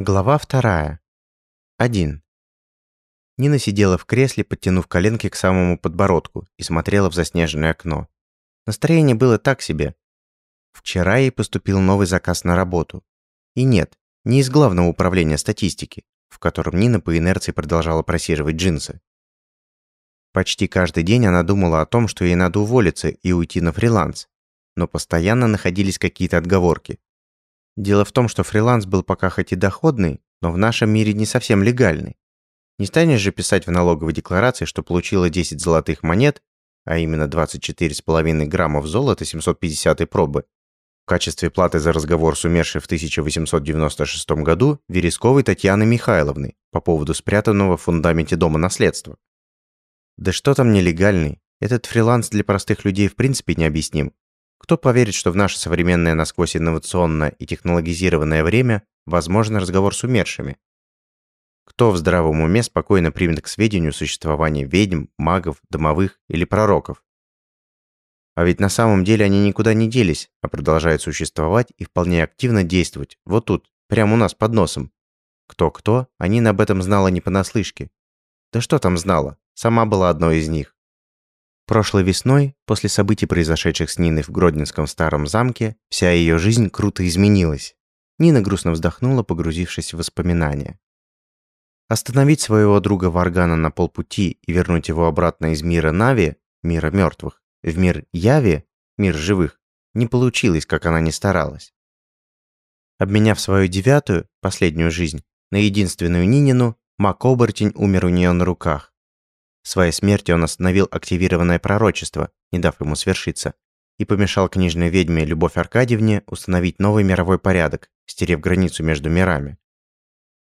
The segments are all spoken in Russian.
Глава вторая. Один. Нина сидела в кресле, подтянув коленки к самому подбородку и смотрела в заснеженное окно. Настроение было так себе. Вчера ей поступил новый заказ на работу. И нет, не из главного управления статистики, в котором Нина по инерции продолжала просиживать джинсы. Почти каждый день она думала о том, что ей надо уволиться и уйти на фриланс, но постоянно находились какие-то отговорки, Дело в том, что фриланс был пока хоть и доходный, но в нашем мире не совсем легальный. Не станешь же писать в налоговой декларации, что получила 10 золотых монет, а именно 24,5 граммов золота 750 пробы, в качестве платы за разговор с умершей в 1896 году Вересковой Татьяной Михайловной по поводу спрятанного в фундаменте дома наследства. Да что там нелегальный? Этот фриланс для простых людей в принципе необъясним. Кто поверит, что в наше современное насквозь инновационное и технологизированное время возможен разговор с умершими? Кто в здравом уме спокойно примет к сведению существование ведьм, магов, домовых или пророков? А ведь на самом деле они никуда не делись, а продолжают существовать и вполне активно действовать, вот тут, прямо у нас под носом. Кто-кто, а Нина об этом знала не понаслышке. Да что там знала, сама была одной из них. Прошлой весной, после событий, произошедших с Ниной в Гродненском старом замке, вся ее жизнь круто изменилась. Нина грустно вздохнула, погрузившись в воспоминания. Остановить своего друга Варгана на полпути и вернуть его обратно из мира Нави, мира мертвых, в мир Яви, мир живых, не получилось, как она ни старалась. Обменяв свою девятую, последнюю жизнь, на единственную Нинину, Мак-оборотень умер у нее на руках. Своей смертью он остановил активированное пророчество, не дав ему свершиться, и помешал книжной ведьме Любовь Аркадьевне установить новый мировой порядок, стерев границу между мирами.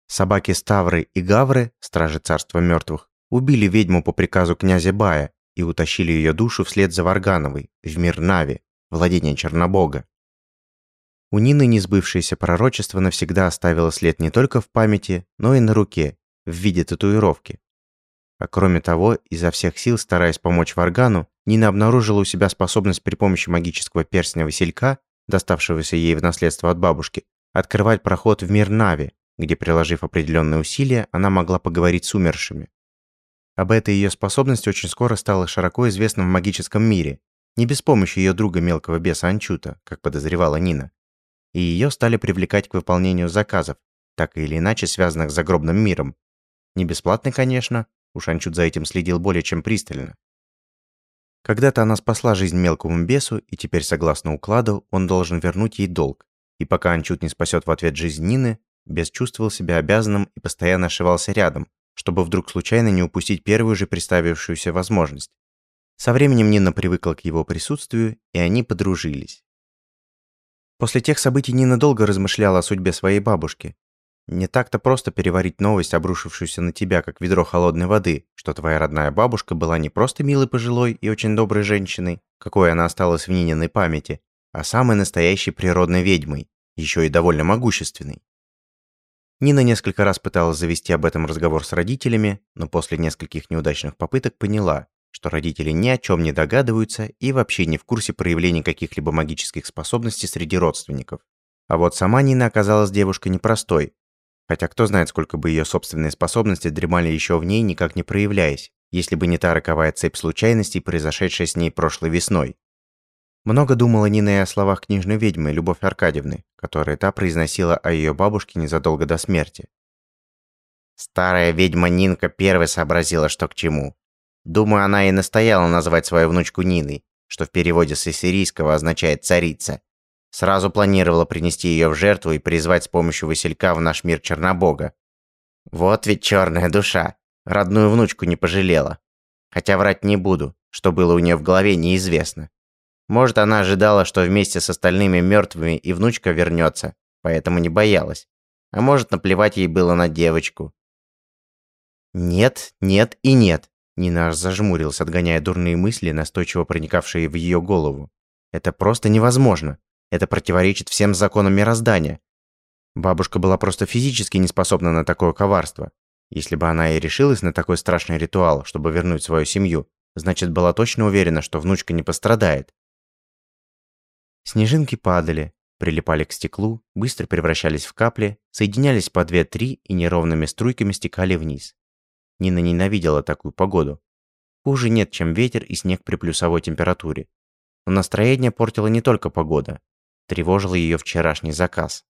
Собаки Ставры и Гавры, стражи царства мертвых, убили ведьму по приказу князя Бая и утащили ее душу вслед за Варгановой в мир Нави, владение Чернобога. У Нины несбывшееся пророчество навсегда оставило след не только в памяти, но и на руке, в виде татуировки. А кроме того, изо всех сил, стараясь помочь Варгану, Нина обнаружила у себя способность при помощи магического перстня Василька, доставшегося ей в наследство от бабушки, открывать проход в мир Нави, где, приложив определенные усилия, она могла поговорить с умершими. Об этой ее способности очень скоро стало широко известно в магическом мире, не без помощи ее друга мелкого беса Анчута, как подозревала Нина. И ее стали привлекать к выполнению заказов, так или иначе связанных с загробным миром. Не бесплатно, конечно, Уж Анчут за этим следил более чем пристально. Когда-то она спасла жизнь мелкому бесу, и теперь, согласно укладу, он должен вернуть ей долг. И пока Анчут не спасет в ответ жизнь Нины, бес чувствовал себя обязанным и постоянно ошивался рядом, чтобы вдруг случайно не упустить первую же представившуюся возможность. Со временем Нина привыкла к его присутствию, и они подружились. После тех событий Нина долго размышляла о судьбе своей бабушки, не так-то просто переварить новость, обрушившуюся на тебя, как ведро холодной воды, что твоя родная бабушка была не просто милой пожилой и очень доброй женщиной, какой она осталась в Нининой памяти, а самой настоящей природной ведьмой, еще и довольно могущественной. Нина несколько раз пыталась завести об этом разговор с родителями, но после нескольких неудачных попыток поняла, что родители ни о чем не догадываются и вообще не в курсе проявления каких-либо магических способностей среди родственников. А вот сама Нина оказалась девушкой непростой, Хотя кто знает, сколько бы ее собственные способности дремали еще в ней, никак не проявляясь, если бы не та роковая цепь случайностей, произошедшая с ней прошлой весной. Много думала Нина и о словах книжной ведьмы Любовь Аркадьевны, которые та произносила о ее бабушке незадолго до смерти. Старая ведьма Нинка первой сообразила, что к чему. Думаю, она и настояла назвать свою внучку Ниной, что в переводе с ассирийского означает «царица», Сразу планировала принести ее в жертву и призвать с помощью Василька в наш мир Чернобога. Вот ведь черная душа. Родную внучку не пожалела. Хотя врать не буду, что было у нее в голове, неизвестно. Может, она ожидала, что вместе с остальными мертвыми и внучка вернется, поэтому не боялась. А может, наплевать ей было на девочку. Нет, нет и нет. Нина аж зажмурился, отгоняя дурные мысли, настойчиво проникавшие в ее голову. Это просто невозможно. Это противоречит всем законам мироздания. Бабушка была просто физически не способна на такое коварство. Если бы она и решилась на такой страшный ритуал, чтобы вернуть свою семью, значит, была точно уверена, что внучка не пострадает. Снежинки падали, прилипали к стеклу, быстро превращались в капли, соединялись по 2-3 и неровными струйками стекали вниз. Нина ненавидела такую погоду. Хуже нет, чем ветер и снег при плюсовой температуре. Но настроение портила не только погода. Тревожил ее вчерашний заказ.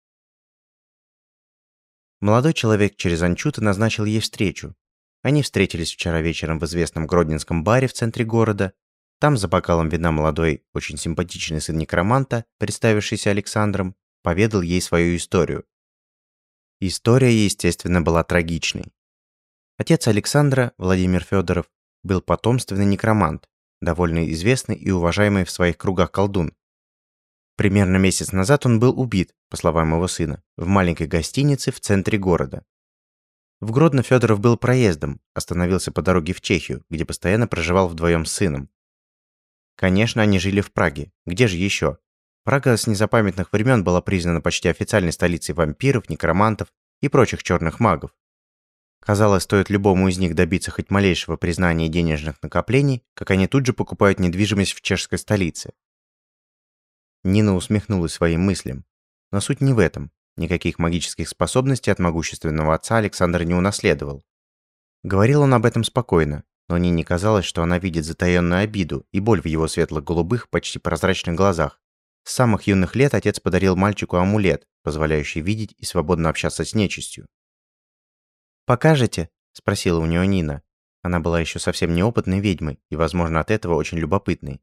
Молодой человек через Анчута назначил ей встречу. Они встретились вчера вечером в известном Гродненском баре в центре города. Там за бокалом вина молодой, очень симпатичный сын некроманта, представившийся Александром, поведал ей свою историю. История, естественно, была трагичной. Отец Александра, Владимир Федоров, был потомственный некромант, довольно известный и уважаемый в своих кругах колдун. Примерно месяц назад он был убит, по словам его сына, в маленькой гостинице в центре города. В Гродно Федоров был проездом, остановился по дороге в Чехию, где постоянно проживал вдвоем с сыном. Конечно, они жили в Праге. Где же еще? Прага с незапамятных времен была признана почти официальной столицей вампиров, некромантов и прочих черных магов. Казалось, стоит любому из них добиться хоть малейшего признания денежных накоплений, как они тут же покупают недвижимость в чешской столице. Нина усмехнулась своим мыслям. Но суть не в этом. Никаких магических способностей от могущественного отца Александр не унаследовал. Говорил он об этом спокойно, но Нине казалось, что она видит затаённую обиду и боль в его светло-голубых, почти прозрачных глазах. С самых юных лет отец подарил мальчику амулет, позволяющий видеть и свободно общаться с нечистью. «Покажете?» – спросила у нее Нина. Она была еще совсем неопытной ведьмой и, возможно, от этого очень любопытной.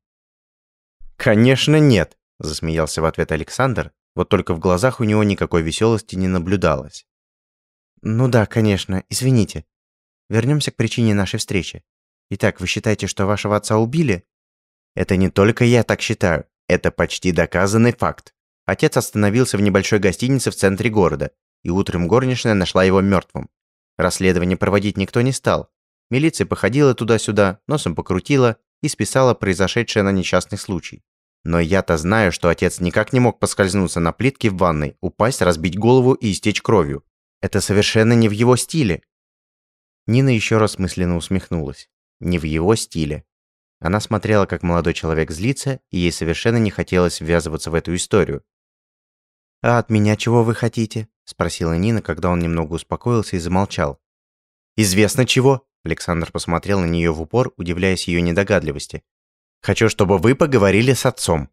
«Конечно нет!» – засмеялся в ответ Александр, вот только в глазах у него никакой веселости не наблюдалось. «Ну да, конечно, извините. Вернемся к причине нашей встречи. Итак, вы считаете, что вашего отца убили?» «Это не только я так считаю. Это почти доказанный факт. Отец остановился в небольшой гостинице в центре города, и утром горничная нашла его мертвым. Расследование проводить никто не стал. Милиция походила туда-сюда, носом покрутила и списала произошедшее на несчастный случай. Но я-то знаю, что отец никак не мог поскользнуться на плитке в ванной, упасть, разбить голову и истечь кровью. Это совершенно не в его стиле. Нина еще раз мысленно усмехнулась. Не в его стиле. Она смотрела, как молодой человек злится, и ей совершенно не хотелось ввязываться в эту историю. «А от меня чего вы хотите?» – спросила Нина, когда он немного успокоился и замолчал. «Известно чего?» – Александр посмотрел на нее в упор, удивляясь ее недогадливости. «Хочу, чтобы вы поговорили с отцом.